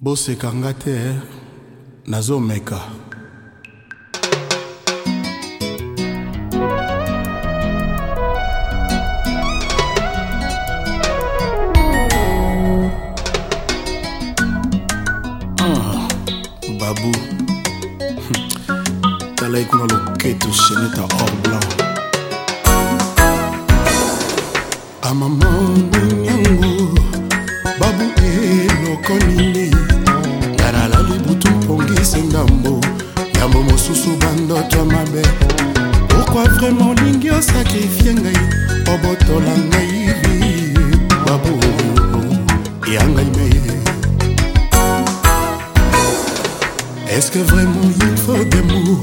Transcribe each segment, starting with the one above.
boseka nga te nazomeka mm. babu tala ye kuna loketo cheneta or blanc amamambu nyangu est-ce que vraiment il faut d'amour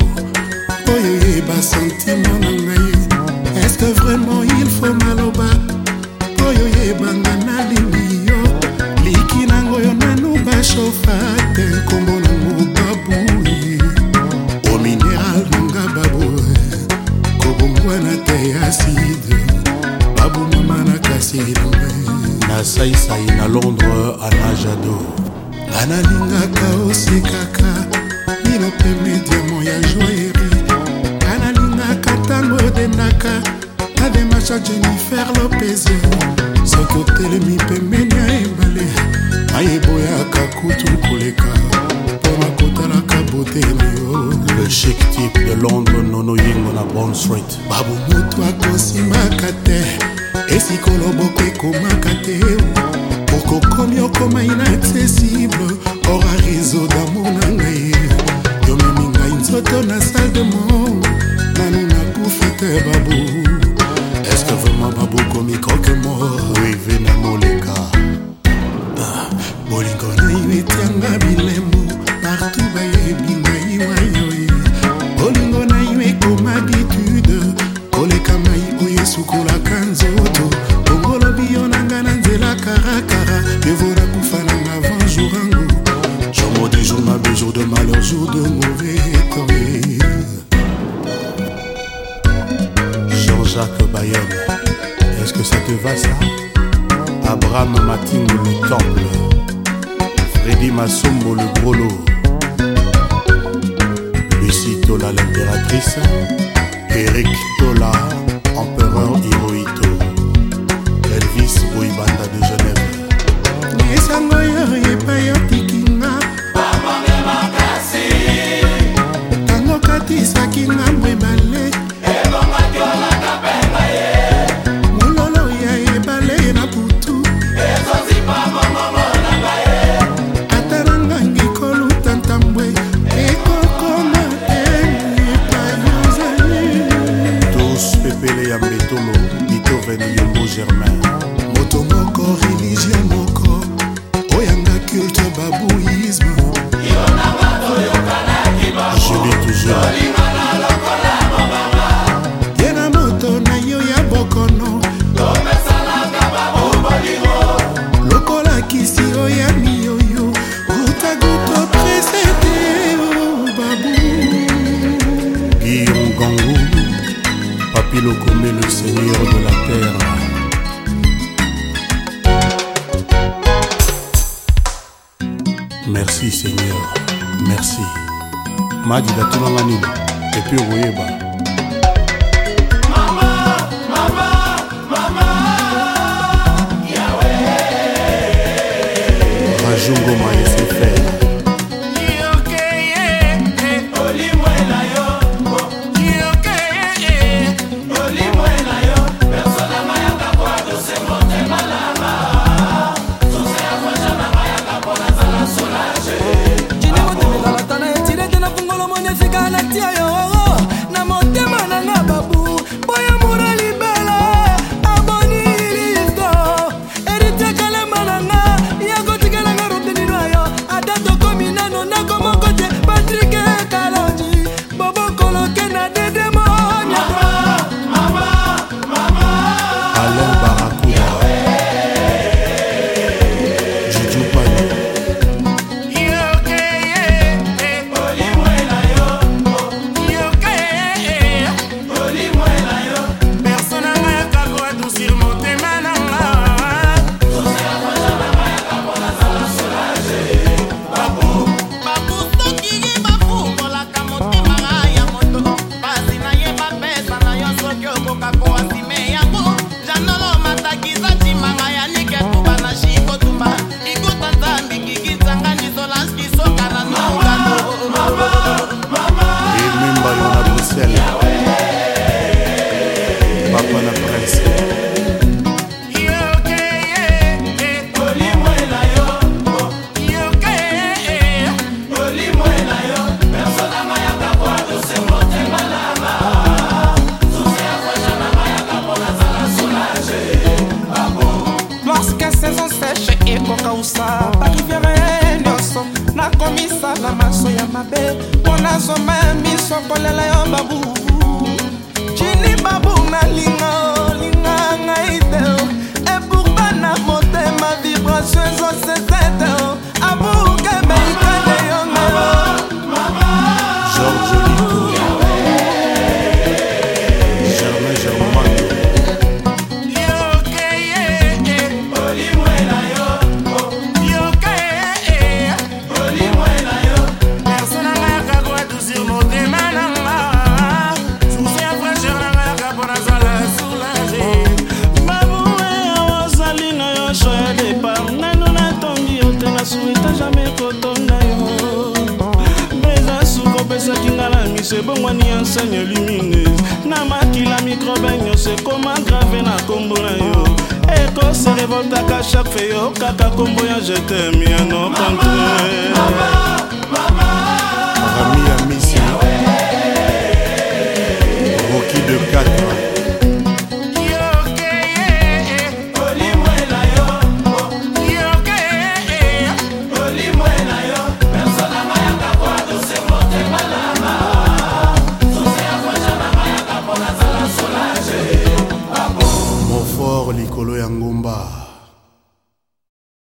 oyo yeba sentima na ngai est-ce que vraiment il faut maloba oyo yebanga nalini yo liki nango yo nanu bashofa te nkombo nango babuyi omineral nanga baboe kobongwana te aside babomama na kasi nambe nasaisai na londres anajado ngai nalingaka osi kaka soki napemi diamo ya joyeri kanalingaka ntango odendaka ademasha jennifer lopez soki otelemi pembeni ya ebale ayeboyaka kutu koleka mpona kotalaka bote na yo le chic type de londres nono yingo na bon street babu motu akosimaka te esika oloboko ekomaka te okokomi okomai inaccessible or arizo damo na ngai photo na salle de mo nanu nakufi te babu eske vraimen babu komi koke mor rive na moleka bolingo na yo etianga bilema de jour de mauvais temps. Jean-Jacques Bayonne, est-ce que ça te va ça Abraham Matin, le temple. Freddy Massombo, le lot Lucie Tola, l'impératrice. Eric Tola, empereur germain moto moko religio moko oyanga culte babouisme joli toujours ye na moto na yo ya bokono lokola kisi oya miyoyo gutaguto presete o oh, babu guillaume gangu papi lokomé le seigneur de la terre merci seigneur merci madida tunanga nini epuis okoyeba jungo mai solomoni efika na ti oyo kopusa bariviere nyonso nakomisala maso ya mabe mpo nazoma ya miso kolela yo babu nyonso ebongwani enseigne lumineuse na makila mikrobe nyonso ekoma grave na nkombo na yo ekosi revoltaka chaque fe yo kaka nkombo ya jetem ya no contre